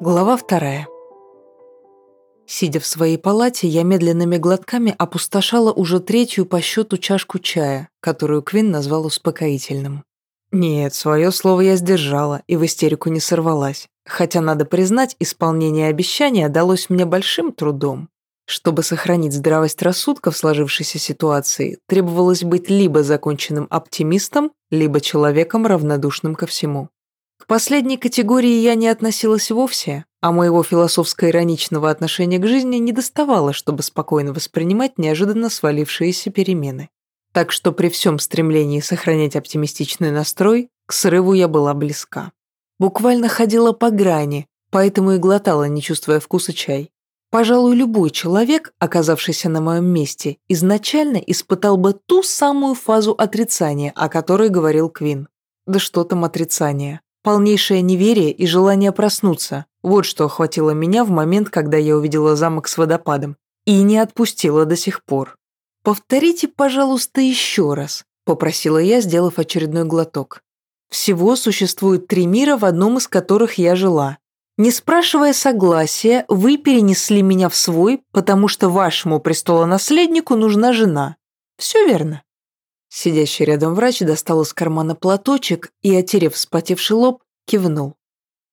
Глава вторая. Сидя в своей палате, я медленными глотками опустошала уже третью по счету чашку чая, которую Квин назвал успокоительным. Нет, свое слово я сдержала и в истерику не сорвалась, хотя, надо признать, исполнение обещания далось мне большим трудом. Чтобы сохранить здравость рассудка в сложившейся ситуации, требовалось быть либо законченным оптимистом, либо человеком, равнодушным ко всему. К последней категории я не относилась вовсе, а моего философско-ироничного отношения к жизни не доставало, чтобы спокойно воспринимать неожиданно свалившиеся перемены. Так что при всем стремлении сохранять оптимистичный настрой, к срыву я была близка. Буквально ходила по грани, поэтому и глотала, не чувствуя вкуса чай. Пожалуй, любой человек, оказавшийся на моем месте, изначально испытал бы ту самую фазу отрицания, о которой говорил Квин. Да что там отрицание. Полнейшее неверие и желание проснуться. Вот что охватило меня в момент, когда я увидела замок с водопадом. И не отпустила до сих пор. «Повторите, пожалуйста, еще раз», – попросила я, сделав очередной глоток. «Всего существует три мира, в одном из которых я жила. Не спрашивая согласия, вы перенесли меня в свой, потому что вашему престолонаследнику нужна жена. Все верно?» Сидящий рядом врач достал из кармана платочек и, отерев вспотевший лоб, кивнул.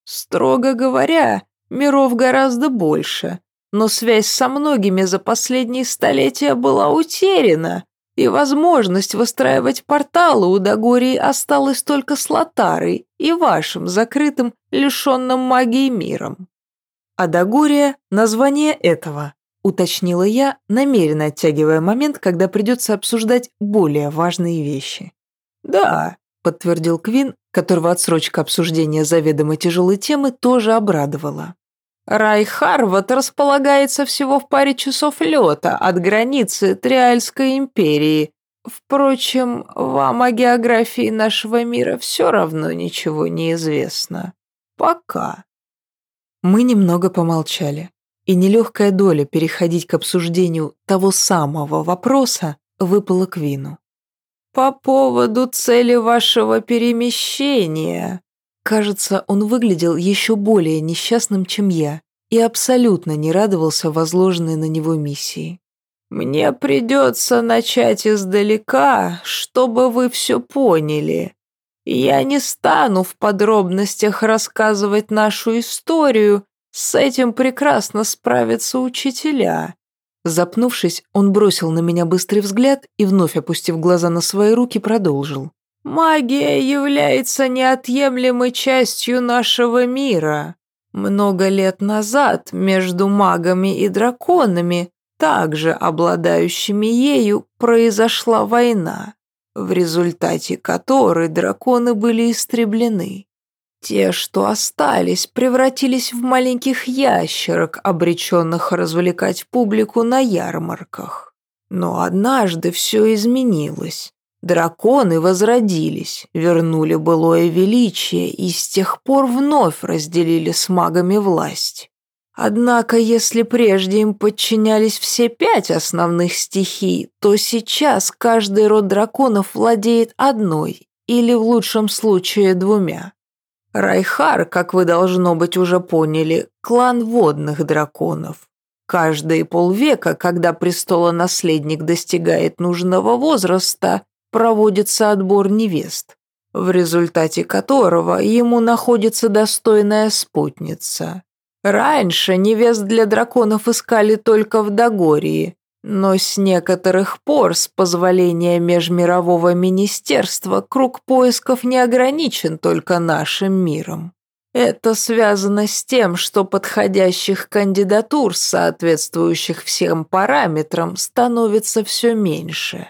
«Строго говоря, миров гораздо больше, но связь со многими за последние столетия была утеряна, и возможность выстраивать порталы у Дагории осталась только с Лотарой и вашим закрытым, лишенным магии миром. А Дагория – название этого уточнила я, намеренно оттягивая момент, когда придется обсуждать более важные вещи. «Да», — подтвердил Квин, которого отсрочка обсуждения заведомо тяжелой темы тоже обрадовала. «Рай Харват располагается всего в паре часов лета от границы Триальской империи. Впрочем, вам о географии нашего мира все равно ничего не известно. Пока». Мы немного помолчали и нелегкая доля переходить к обсуждению того самого вопроса выпала к Вину. «По поводу цели вашего перемещения...» Кажется, он выглядел еще более несчастным, чем я, и абсолютно не радовался возложенной на него миссии. «Мне придется начать издалека, чтобы вы все поняли. Я не стану в подробностях рассказывать нашу историю, с этим прекрасно справятся учителя». Запнувшись, он бросил на меня быстрый взгляд и, вновь опустив глаза на свои руки, продолжил. «Магия является неотъемлемой частью нашего мира. Много лет назад между магами и драконами, также обладающими ею, произошла война, в результате которой драконы были истреблены. Те, что остались, превратились в маленьких ящерок, обреченных развлекать публику на ярмарках. Но однажды все изменилось. Драконы возродились, вернули былое величие и с тех пор вновь разделили с магами власть. Однако, если прежде им подчинялись все пять основных стихий, то сейчас каждый род драконов владеет одной или в лучшем случае двумя. Райхар, как вы, должно быть, уже поняли, клан водных драконов. Каждые полвека, когда престолонаследник достигает нужного возраста, проводится отбор невест, в результате которого ему находится достойная спутница. Раньше невест для драконов искали только в Дагории, но с некоторых пор, с позволения Межмирового министерства, круг поисков не ограничен только нашим миром. Это связано с тем, что подходящих кандидатур, соответствующих всем параметрам, становится все меньше.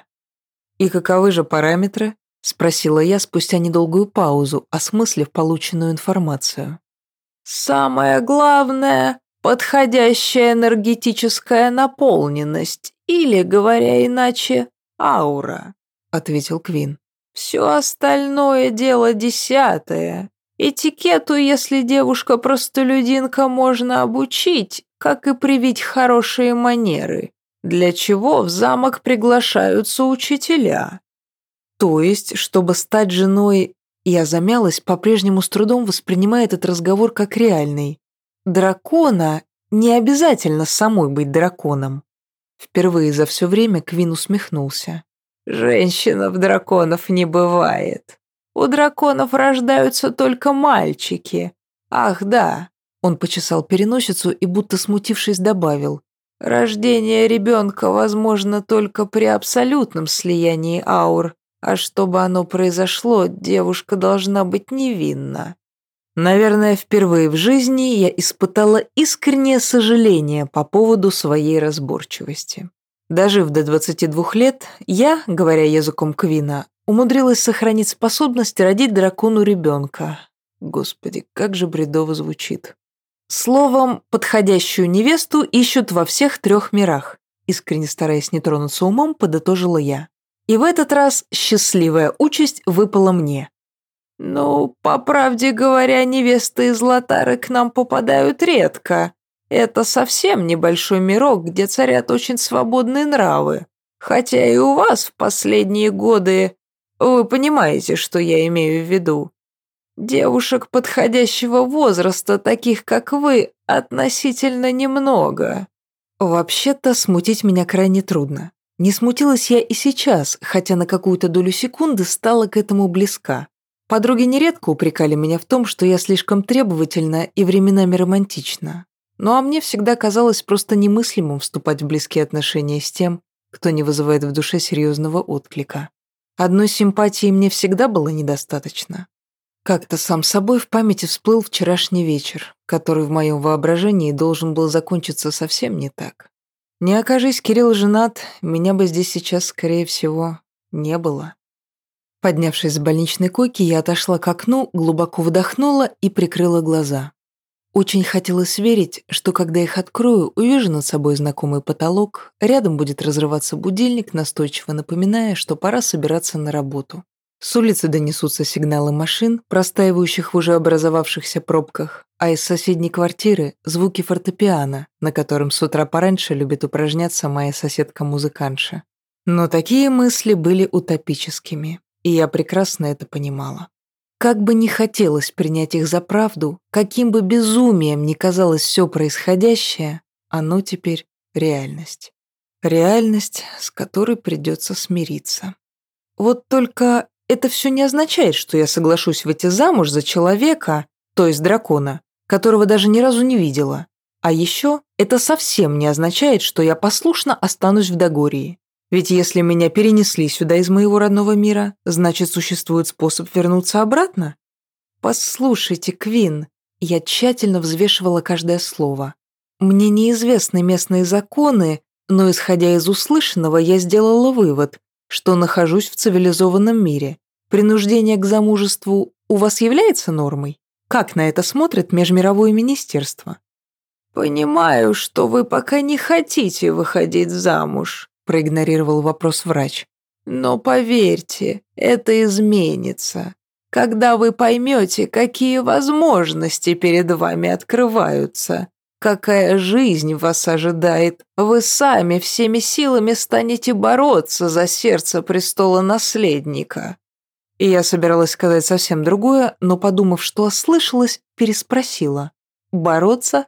«И каковы же параметры?» – спросила я спустя недолгую паузу, осмыслив полученную информацию. «Самое главное подходящая энергетическая наполненность или, говоря иначе, аура», — ответил Квин. «Все остальное дело десятое. Этикету, если девушка-простолюдинка, можно обучить, как и привить хорошие манеры, для чего в замок приглашаются учителя. То есть, чтобы стать женой, я замялась, по-прежнему с трудом воспринимая этот разговор как реальный. Дракона не обязательно самой быть драконом. Впервые за все время Квин усмехнулся. Женщинов драконов не бывает. У драконов рождаются только мальчики. Ах, да. Он почесал переносицу и, будто смутившись, добавил. Рождение ребенка возможно только при абсолютном слиянии аур, а чтобы оно произошло, девушка должна быть невинна. Наверное, впервые в жизни я испытала искреннее сожаление по поводу своей разборчивости. Дожив до 22 лет, я, говоря языком Квина, умудрилась сохранить способность родить дракону ребенка. Господи, как же бредово звучит. Словом, подходящую невесту ищут во всех трех мирах. Искренне стараясь не тронуться умом, подытожила я. И в этот раз счастливая участь выпала мне. «Ну, по правде говоря, невесты из Латары к нам попадают редко. Это совсем небольшой мирок, где царят очень свободные нравы. Хотя и у вас в последние годы... Вы понимаете, что я имею в виду. Девушек подходящего возраста, таких как вы, относительно немного». Вообще-то смутить меня крайне трудно. Не смутилась я и сейчас, хотя на какую-то долю секунды стала к этому близка. Подруги нередко упрекали меня в том, что я слишком требовательна и временами романтична. Ну а мне всегда казалось просто немыслимым вступать в близкие отношения с тем, кто не вызывает в душе серьезного отклика. Одной симпатии мне всегда было недостаточно. Как-то сам собой в памяти всплыл вчерашний вечер, который в моем воображении должен был закончиться совсем не так. Не окажись Кирилл женат, меня бы здесь сейчас, скорее всего, не было. Поднявшись с больничной койки, я отошла к окну, глубоко вдохнула и прикрыла глаза. Очень хотелось верить, что когда их открою, увижу над собой знакомый потолок, рядом будет разрываться будильник, настойчиво напоминая, что пора собираться на работу. С улицы донесутся сигналы машин, простаивающих в уже образовавшихся пробках, а из соседней квартиры – звуки фортепиано, на котором с утра пораньше любит упражняться моя соседка-музыкантша. Но такие мысли были утопическими, и я прекрасно это понимала. Как бы не хотелось принять их за правду, каким бы безумием ни казалось все происходящее, оно теперь реальность. Реальность, с которой придется смириться. Вот только это все не означает, что я соглашусь выйти замуж за человека, то есть дракона, которого даже ни разу не видела. А еще это совсем не означает, что я послушно останусь в Дагории. Ведь если меня перенесли сюда из моего родного мира, значит, существует способ вернуться обратно? Послушайте, Квин, я тщательно взвешивала каждое слово. Мне неизвестны местные законы, но, исходя из услышанного, я сделала вывод, что нахожусь в цивилизованном мире. Принуждение к замужеству у вас является нормой? Как на это смотрит Межмировое министерство? «Понимаю, что вы пока не хотите выходить замуж», проигнорировал вопрос врач. «Но поверьте, это изменится. Когда вы поймете, какие возможности перед вами открываются, какая жизнь вас ожидает, вы сами всеми силами станете бороться за сердце престола наследника. И я собиралась сказать совсем другое, но, подумав, что ослышалась, переспросила. «Бороться?»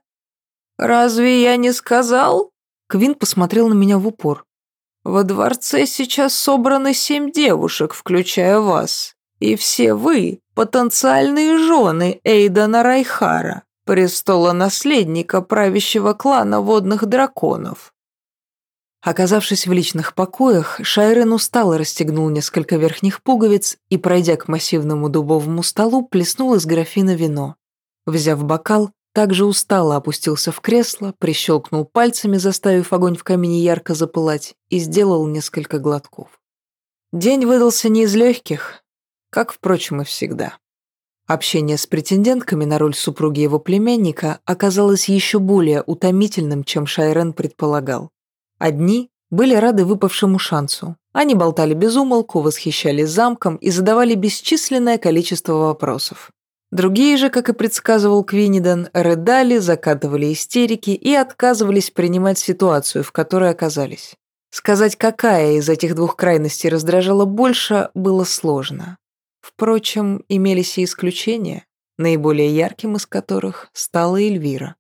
«Разве я не сказал?» Квин посмотрел на меня в упор. «Во дворце сейчас собраны семь девушек, включая вас. И все вы – потенциальные жены Эйдана Райхара, престола наследника правящего клана водных драконов. Оказавшись в личных покоях, Шайрен устало расстегнул несколько верхних пуговиц и, пройдя к массивному дубовому столу, плеснул из графина вино. Взяв бокал, также устало опустился в кресло, прищелкнул пальцами, заставив огонь в камине ярко запылать, и сделал несколько глотков. День выдался не из легких, как, впрочем, и всегда. Общение с претендентками на роль супруги его племянника оказалось еще более утомительным, чем Шайрен предполагал. Одни были рады выпавшему шансу. Они болтали без умолку, восхищались замком и задавали бесчисленное количество вопросов. Другие же, как и предсказывал Квиниден, рыдали, закатывали истерики и отказывались принимать ситуацию, в которой оказались. Сказать, какая из этих двух крайностей раздражала больше, было сложно. Впрочем, имелись и исключения, наиболее ярким из которых стала Эльвира.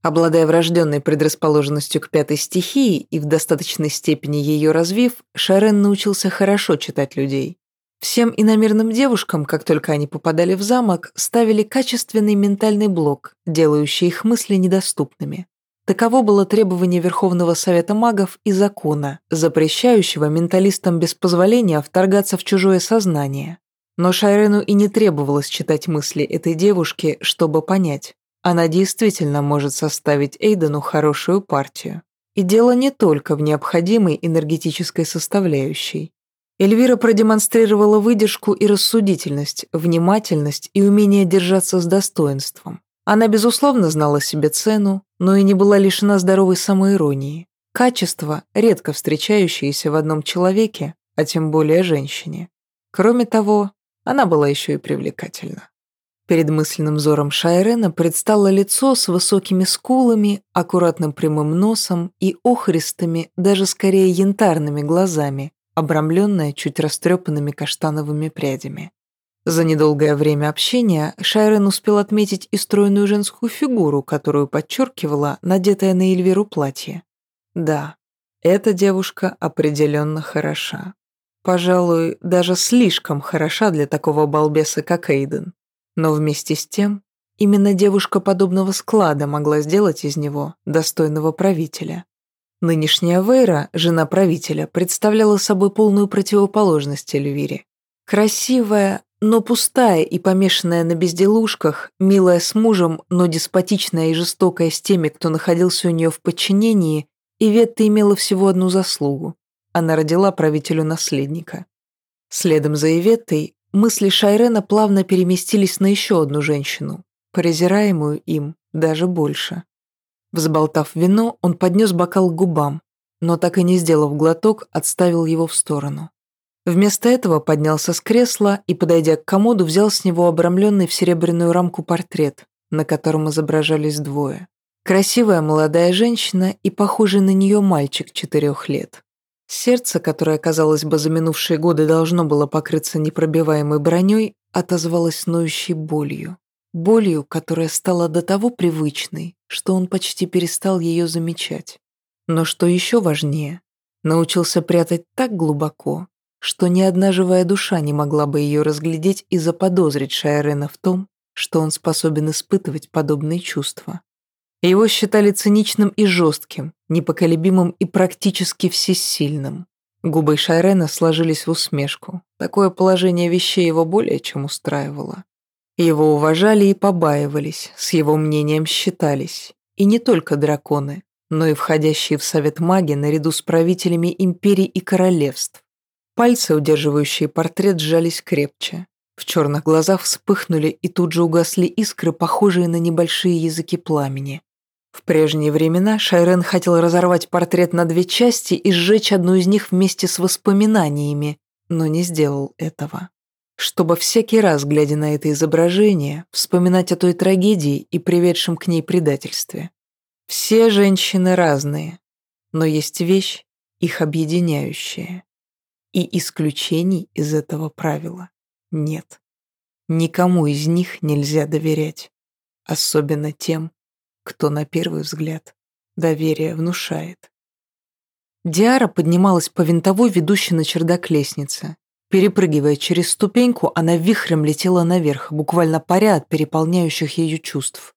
Обладая врожденной предрасположенностью к пятой стихии и в достаточной степени ее развив, Шарен научился хорошо читать людей. Всем иномерным девушкам, как только они попадали в замок, ставили качественный ментальный блок, делающий их мысли недоступными. Таково было требование Верховного Совета магов и закона, запрещающего менталистам без позволения вторгаться в чужое сознание. Но Шайрену и не требовалось читать мысли этой девушки, чтобы понять. Она действительно может составить Эйдену хорошую партию. И дело не только в необходимой энергетической составляющей. Эльвира продемонстрировала выдержку и рассудительность, внимательность и умение держаться с достоинством. Она, безусловно, знала себе цену, но и не была лишена здоровой самоиронии. Качество, редко встречающееся в одном человеке, а тем более женщине. Кроме того, она была еще и привлекательна. Перед мысленным взором Шайрена предстало лицо с высокими скулами, аккуратным прямым носом и охристыми, даже скорее янтарными глазами, обрамленное чуть растрепанными каштановыми прядями. За недолгое время общения Шайрен успел отметить и стройную женскую фигуру, которую подчеркивала надетое на Эльвиру платье. Да, эта девушка определенно хороша. Пожалуй, даже слишком хороша для такого балбеса, как Эйден. Но вместе с тем, именно девушка подобного склада могла сделать из него достойного правителя. Нынешняя Вейра, жена правителя, представляла собой полную противоположность Эльвире. Красивая, но пустая и помешанная на безделушках, милая с мужем, но деспотичная и жестокая с теми, кто находился у нее в подчинении, Иветта имела всего одну заслугу. Она родила правителю наследника. Следом за Иветтой Мысли Шайрена плавно переместились на еще одну женщину, презираемую им даже больше. Взболтав вино, он поднес бокал к губам, но так и не сделав глоток, отставил его в сторону. Вместо этого поднялся с кресла и, подойдя к комоду, взял с него обрамленный в серебряную рамку портрет, на котором изображались двое. Красивая молодая женщина и похожий на нее мальчик четырех лет. Сердце, которое, казалось бы, за минувшие годы должно было покрыться непробиваемой броней, отозвалось ноющей болью. Болью, которая стала до того привычной, что он почти перестал ее замечать. Но что еще важнее, научился прятать так глубоко, что ни одна живая душа не могла бы ее разглядеть и заподозрить Шайрена в том, что он способен испытывать подобные чувства. Его считали циничным и жестким, непоколебимым и практически всесильным. Губы Шайрена сложились в усмешку. Такое положение вещей его более чем устраивало. Его уважали и побаивались, с его мнением считались. И не только драконы, но и входящие в совет маги наряду с правителями империй и королевств. Пальцы, удерживающие портрет, сжались крепче. В черных глазах вспыхнули и тут же угасли искры, похожие на небольшие языки пламени. В прежние времена Шайрен хотел разорвать портрет на две части и сжечь одну из них вместе с воспоминаниями, но не сделал этого. Чтобы всякий раз, глядя на это изображение, вспоминать о той трагедии и приведшем к ней предательстве. Все женщины разные, но есть вещь, их объединяющая. И исключений из этого правила нет. Никому из них нельзя доверять, особенно тем, кто на первый взгляд доверие внушает. Диара поднималась по винтовой, ведущей на чердак лестницы. Перепрыгивая через ступеньку, она вихрем летела наверх, буквально паря от переполняющих ее чувств.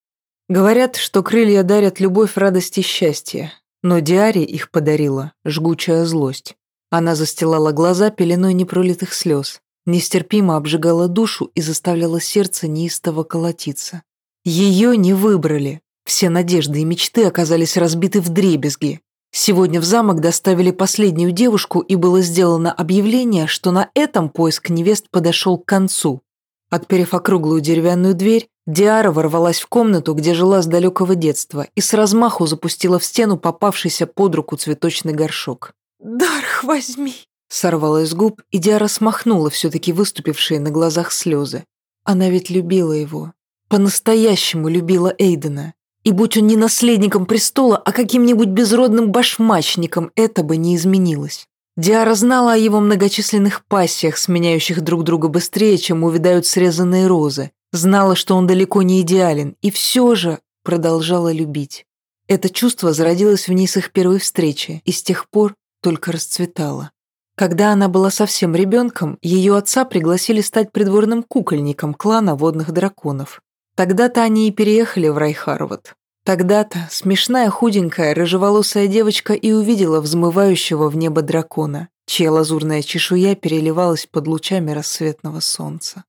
Говорят, что крылья дарят любовь, радость и счастье, но Диаре их подарила жгучая злость. Она застилала глаза пеленой непролитых слез, нестерпимо обжигала душу и заставляла сердце неистово колотиться. Ее не выбрали, все надежды и мечты оказались разбиты в дребезги. Сегодня в замок доставили последнюю девушку, и было сделано объявление, что на этом поиск невест подошел к концу. Отперев округлую деревянную дверь, Диара ворвалась в комнату, где жила с далекого детства, и с размаху запустила в стену попавшийся под руку цветочный горшок. «Дарх, возьми!» Сорвала из губ, и Диара смахнула все-таки выступившие на глазах слезы. Она ведь любила его. По-настоящему любила Эйдена. И будь он не наследником престола, а каким-нибудь безродным башмачником, это бы не изменилось. Диара знала о его многочисленных пассиях, сменяющих друг друга быстрее, чем увядают срезанные розы. Знала, что он далеко не идеален, и все же продолжала любить. Это чувство зародилось в ней с их первой встречи и с тех пор только расцветало. Когда она была совсем ребенком, ее отца пригласили стать придворным кукольником клана водных драконов. Тогда-то они и переехали в Райхарвот. Тогда-то смешная худенькая рыжеволосая девочка и увидела взмывающего в небо дракона, чья лазурная чешуя переливалась под лучами рассветного солнца.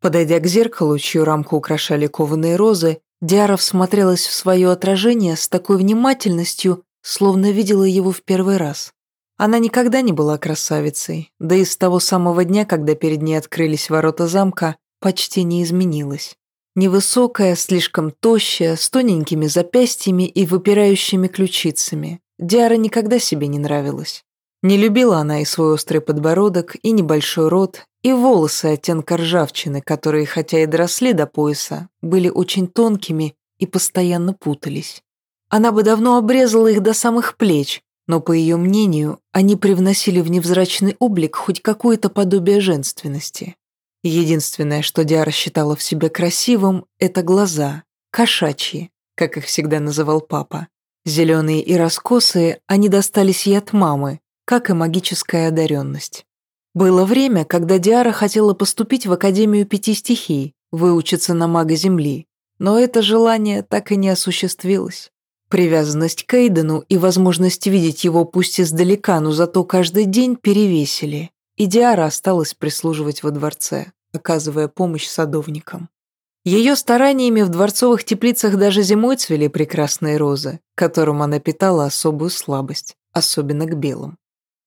Подойдя к зеркалу, чью рамку украшали кованые розы, Диара всмотрелась в свое отражение с такой внимательностью, словно видела его в первый раз. Она никогда не была красавицей, да и с того самого дня, когда перед ней открылись ворота замка, почти не изменилась. Невысокая, слишком тощая, с тоненькими запястьями и выпирающими ключицами. Диара никогда себе не нравилась. Не любила она и свой острый подбородок, и небольшой рот, и волосы оттенка ржавчины, которые, хотя и доросли до пояса, были очень тонкими и постоянно путались. Она бы давно обрезала их до самых плеч, но, по ее мнению, они привносили в невзрачный облик хоть какое-то подобие женственности. Единственное, что Диара считала в себе красивым, это глаза, кошачьи, как их всегда называл папа. Зеленые и раскосые, они достались ей от мамы, как и магическая одаренность. Было время, когда Диара хотела поступить в Академию Пяти Стихий, выучиться на мага Земли, но это желание так и не осуществилось. Привязанность к Эйдену и возможность видеть его пусть издалека, но зато каждый день перевесили, и Диара осталась прислуживать во дворце оказывая помощь садовникам. Ее стараниями в дворцовых теплицах даже зимой цвели прекрасные розы, которым она питала особую слабость, особенно к белым.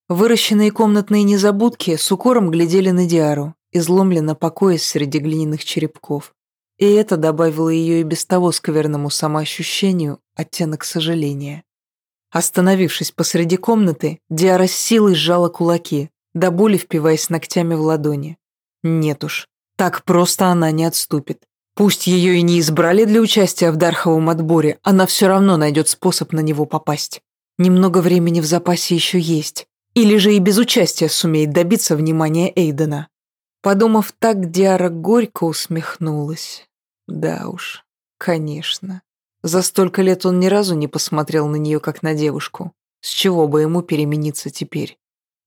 Выращенные комнатные незабудки с укором глядели на Диару, изломленно покоясь среди глиняных черепков. И это добавило ее и без того скверному самоощущению оттенок сожаления. Остановившись посреди комнаты, Диара с силой сжала кулаки, до боли впиваясь ногтями в ладони. Нет уж, так просто она не отступит. Пусть ее и не избрали для участия в Дарховом отборе, она все равно найдет способ на него попасть. Немного времени в запасе еще есть. Или же и без участия сумеет добиться внимания Эйдена. Подумав так, Диара горько усмехнулась. Да уж, конечно. За столько лет он ни разу не посмотрел на нее, как на девушку. С чего бы ему перемениться теперь?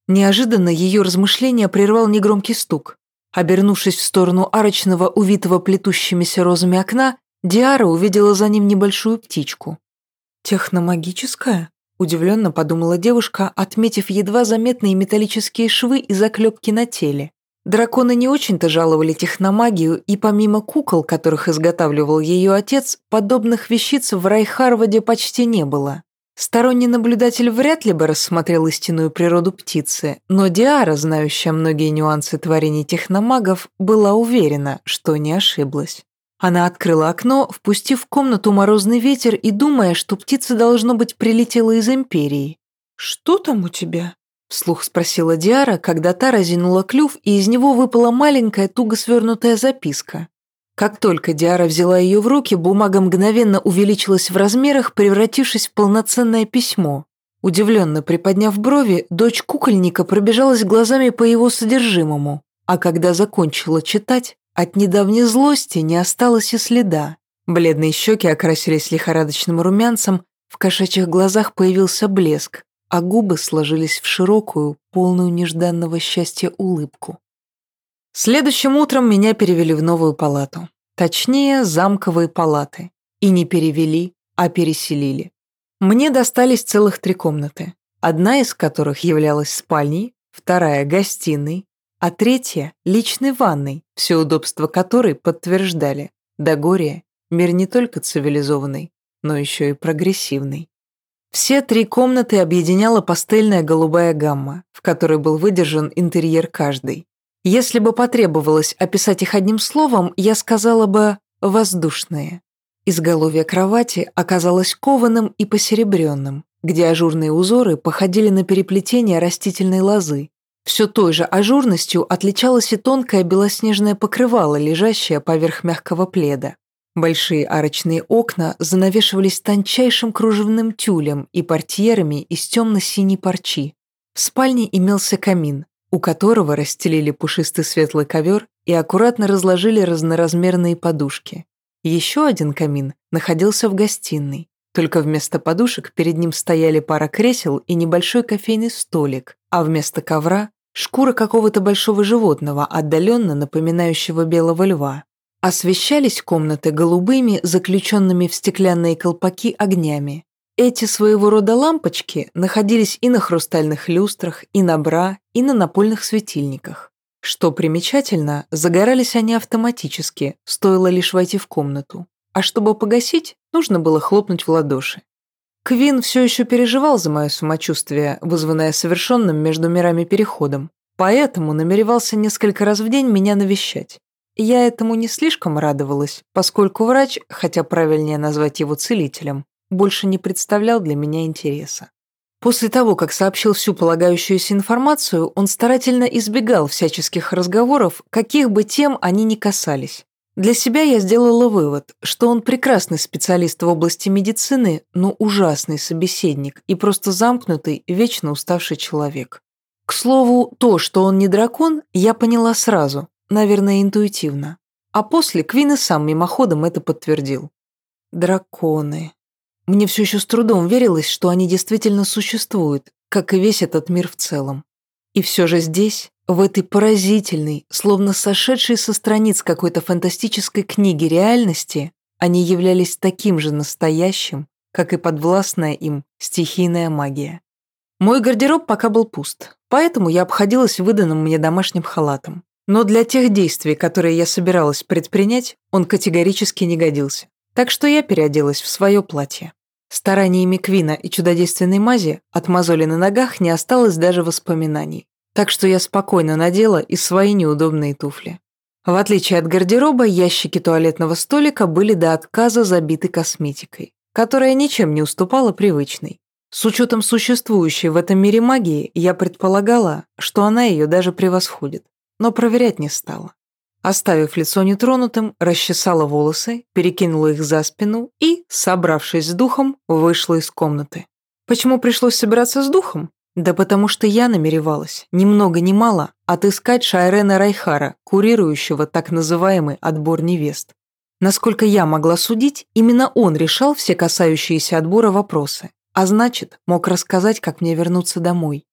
Неожиданно ее размышления прервал негромкий стук. Обернувшись в сторону арочного, увитого плетущимися розами окна, Диара увидела за ним небольшую птичку. «Техномагическая?» – удивленно подумала девушка, отметив едва заметные металлические швы и заклепки на теле. Драконы не очень-то жаловали техномагию, и помимо кукол, которых изготавливал ее отец, подобных вещиц в Райхарваде почти не было. Сторонний наблюдатель вряд ли бы рассмотрел истинную природу птицы, но Диара, знающая многие нюансы творений техномагов, была уверена, что не ошиблась. Она открыла окно, впустив в комнату морозный ветер и думая, что птица, должно быть, прилетела из Империи. «Что там у тебя?» – вслух спросила Диара, когда та разинула клюв, и из него выпала маленькая, туго свернутая записка. Как только Диара взяла ее в руки, бумага мгновенно увеличилась в размерах, превратившись в полноценное письмо. Удивленно приподняв брови, дочь кукольника пробежалась глазами по его содержимому, а когда закончила читать, от недавней злости не осталось и следа. Бледные щеки окрасились лихорадочным румянцем, в кошачьих глазах появился блеск, а губы сложились в широкую, полную нежданного счастья улыбку. Следующим утром меня перевели в новую палату. Точнее, замковые палаты. И не перевели, а переселили. Мне достались целых три комнаты. Одна из которых являлась спальней, вторая – гостиной, а третья – личной ванной, все удобства которой подтверждали. Дагория – мир не только цивилизованный, но еще и прогрессивный. Все три комнаты объединяла пастельная голубая гамма, в которой был выдержан интерьер каждой. Если бы потребовалось описать их одним словом, я сказала бы «воздушные». Изголовье кровати оказалось кованым и посеребренным, где ажурные узоры походили на переплетение растительной лозы. Все той же ажурностью отличалось и тонкое белоснежное покрывало, лежащее поверх мягкого пледа. Большие арочные окна занавешивались тончайшим кружевным тюлем и портьерами из темно-синей парчи. В спальне имелся камин, у которого расстелили пушистый светлый ковер и аккуратно разложили разноразмерные подушки. Еще один камин находился в гостиной, только вместо подушек перед ним стояли пара кресел и небольшой кофейный столик, а вместо ковра – шкура какого-то большого животного, отдаленно напоминающего белого льва. Освещались комнаты голубыми, заключенными в стеклянные колпаки огнями. Эти своего рода лампочки находились и на хрустальных люстрах, и на бра, и на напольных светильниках. Что примечательно, загорались они автоматически, стоило лишь войти в комнату. А чтобы погасить, нужно было хлопнуть в ладоши. Квин все еще переживал за мое самочувствие, вызванное совершенным между мирами переходом, поэтому намеревался несколько раз в день меня навещать. Я этому не слишком радовалась, поскольку врач, хотя правильнее назвать его целителем, больше не представлял для меня интереса. После того, как сообщил всю полагающуюся информацию, он старательно избегал всяческих разговоров, каких бы тем они ни касались. Для себя я сделала вывод, что он прекрасный специалист в области медицины, но ужасный собеседник и просто замкнутый, вечно уставший человек. К слову, то, что он не дракон, я поняла сразу, наверное, интуитивно. А после Квин и сам мимоходом это подтвердил. Драконы. Мне все еще с трудом верилось, что они действительно существуют, как и весь этот мир в целом. И все же здесь, в этой поразительной, словно сошедшей со страниц какой-то фантастической книги реальности, они являлись таким же настоящим, как и подвластная им стихийная магия. Мой гардероб пока был пуст, поэтому я обходилась выданным мне домашним халатом. Но для тех действий, которые я собиралась предпринять, он категорически не годился. Так что я переоделась в свое платье. Стараниями Квина и чудодейственной мази от мозоли на ногах не осталось даже воспоминаний. Так что я спокойно надела и свои неудобные туфли. В отличие от гардероба, ящики туалетного столика были до отказа забиты косметикой, которая ничем не уступала привычной. С учетом существующей в этом мире магии, я предполагала, что она ее даже превосходит, но проверять не стала. Оставив лицо нетронутым, расчесала волосы, перекинула их за спину и, собравшись с духом, вышла из комнаты. Почему пришлось собираться с духом? Да потому что я намеревалась, ни много ни мало, отыскать Шайрена Райхара, курирующего так называемый отбор невест. Насколько я могла судить, именно он решал все касающиеся отбора вопросы, а значит, мог рассказать, как мне вернуться домой.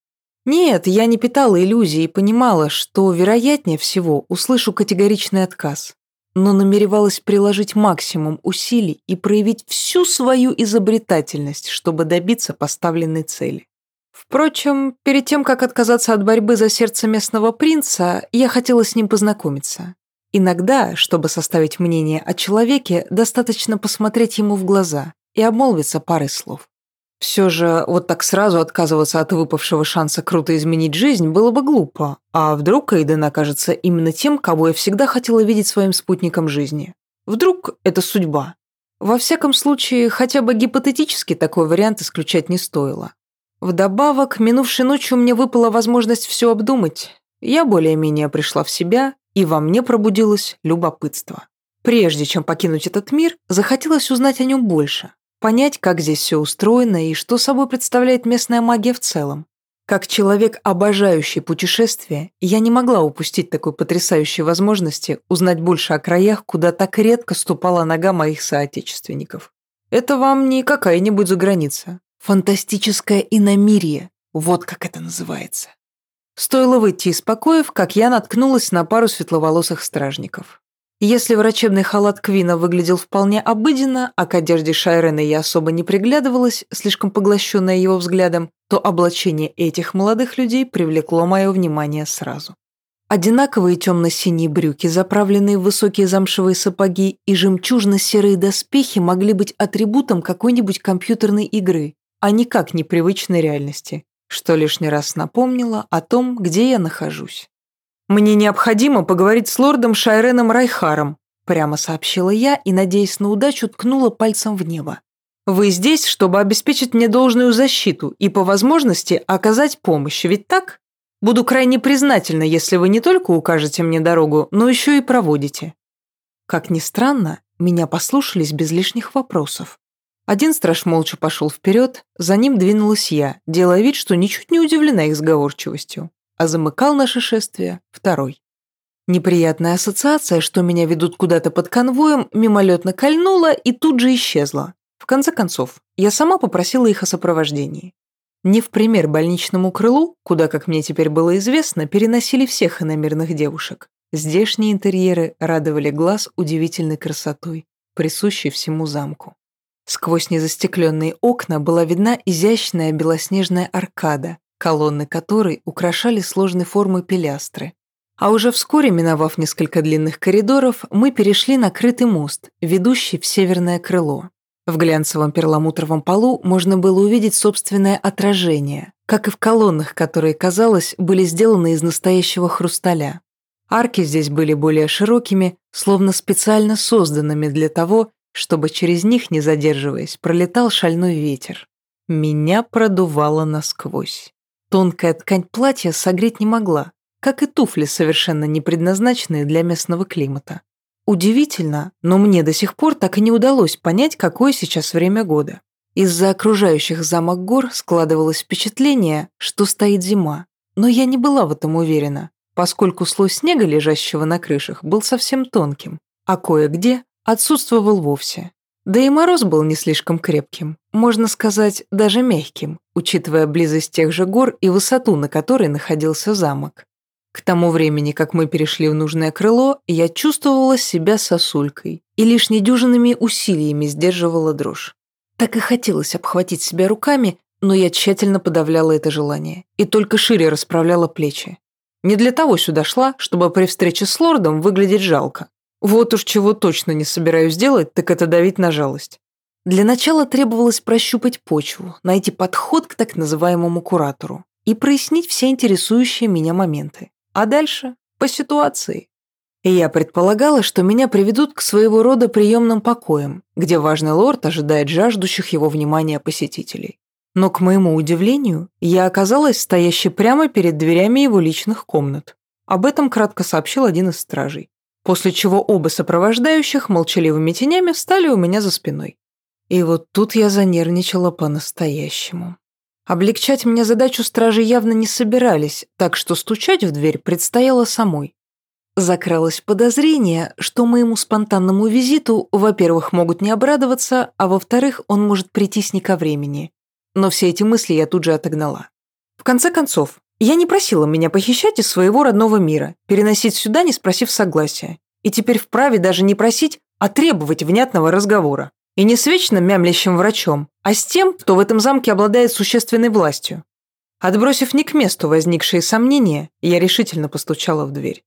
Нет, я не питала иллюзий и понимала, что, вероятнее всего, услышу категоричный отказ. Но намеревалась приложить максимум усилий и проявить всю свою изобретательность, чтобы добиться поставленной цели. Впрочем, перед тем, как отказаться от борьбы за сердце местного принца, я хотела с ним познакомиться. Иногда, чтобы составить мнение о человеке, достаточно посмотреть ему в глаза и обмолвиться парой слов. Все же вот так сразу отказываться от выпавшего шанса круто изменить жизнь было бы глупо. А вдруг Эйден окажется именно тем, кого я всегда хотела видеть своим спутником жизни? Вдруг это судьба? Во всяком случае, хотя бы гипотетически такой вариант исключать не стоило. Вдобавок, минувшей ночью мне выпала возможность все обдумать. Я более-менее пришла в себя, и во мне пробудилось любопытство. Прежде чем покинуть этот мир, захотелось узнать о нем больше понять, как здесь все устроено и что собой представляет местная магия в целом. Как человек, обожающий путешествия, я не могла упустить такой потрясающей возможности узнать больше о краях, куда так редко ступала нога моих соотечественников. Это вам не какая-нибудь заграница. Фантастическое иномирье, вот как это называется. Стоило выйти из покоев, как я наткнулась на пару светловолосых стражников. Если врачебный халат Квина выглядел вполне обыденно, а к одежде Шайрена я особо не приглядывалась, слишком поглощенная его взглядом, то облачение этих молодых людей привлекло мое внимание сразу. Одинаковые темно-синие брюки, заправленные в высокие замшевые сапоги и жемчужно-серые доспехи могли быть атрибутом какой-нибудь компьютерной игры, а никак непривычной реальности, что лишний раз напомнило о том, где я нахожусь. «Мне необходимо поговорить с лордом Шайреном Райхаром», прямо сообщила я и, надеясь на удачу, ткнула пальцем в небо. «Вы здесь, чтобы обеспечить мне должную защиту и, по возможности, оказать помощь, ведь так? Буду крайне признательна, если вы не только укажете мне дорогу, но еще и проводите». Как ни странно, меня послушались без лишних вопросов. Один страж молча пошел вперед, за ним двинулась я, делая вид, что ничуть не удивлена их сговорчивостью, а замыкал наше шествие второй. Неприятная ассоциация, что меня ведут куда-то под конвоем, мимолетно кольнула и тут же исчезла. В конце концов, я сама попросила их о сопровождении. Не в пример больничному крылу, куда, как мне теперь было известно, переносили всех иномерных девушек. Здешние интерьеры радовали глаз удивительной красотой, присущей всему замку. Сквозь незастекленные окна была видна изящная белоснежная аркада, колонны которой украшали сложной формы пилястры. А уже вскоре, миновав несколько длинных коридоров, мы перешли на крытый мост, ведущий в северное крыло. В глянцевом перламутровом полу можно было увидеть собственное отражение, как и в колоннах, которые, казалось, были сделаны из настоящего хрусталя. Арки здесь были более широкими, словно специально созданными для того, чтобы через них, не задерживаясь, пролетал шальной ветер. Меня продувало насквозь. Тонкая ткань платья согреть не могла, как и туфли, совершенно не предназначенные для местного климата. Удивительно, но мне до сих пор так и не удалось понять, какое сейчас время года. Из-за окружающих замок гор складывалось впечатление, что стоит зима, но я не была в этом уверена, поскольку слой снега, лежащего на крышах, был совсем тонким, а кое-где отсутствовал вовсе. Да и мороз был не слишком крепким, можно сказать, даже мягким, учитывая близость тех же гор и высоту, на которой находился замок. К тому времени, как мы перешли в нужное крыло, я чувствовала себя сосулькой и лишь недюжинными усилиями сдерживала дрожь. Так и хотелось обхватить себя руками, но я тщательно подавляла это желание и только шире расправляла плечи. Не для того сюда шла, чтобы при встрече с лордом выглядеть жалко. Вот уж чего точно не собираюсь делать, так это давить на жалость. Для начала требовалось прощупать почву, найти подход к так называемому куратору и прояснить все интересующие меня моменты. А дальше по ситуации. И я предполагала, что меня приведут к своего рода приемным покоям, где важный лорд ожидает жаждущих его внимания посетителей. Но, к моему удивлению, я оказалась стоящей прямо перед дверями его личных комнат. Об этом кратко сообщил один из стражей. После чего оба сопровождающих молчаливыми тенями встали у меня за спиной. И вот тут я занервничала по-настоящему. Облегчать мне задачу стражи явно не собирались, так что стучать в дверь предстояло самой. Закралось подозрение, что моему спонтанному визиту, во-первых, могут не обрадоваться, а во-вторых, он может прийти с не ко времени. Но все эти мысли я тут же отогнала. В конце концов, я не просила меня похищать из своего родного мира, переносить сюда, не спросив согласия. И теперь вправе даже не просить, а требовать внятного разговора. И не с вечно мямлящим врачом, а с тем, кто в этом замке обладает существенной властью. Отбросив не к месту возникшие сомнения, я решительно постучала в дверь.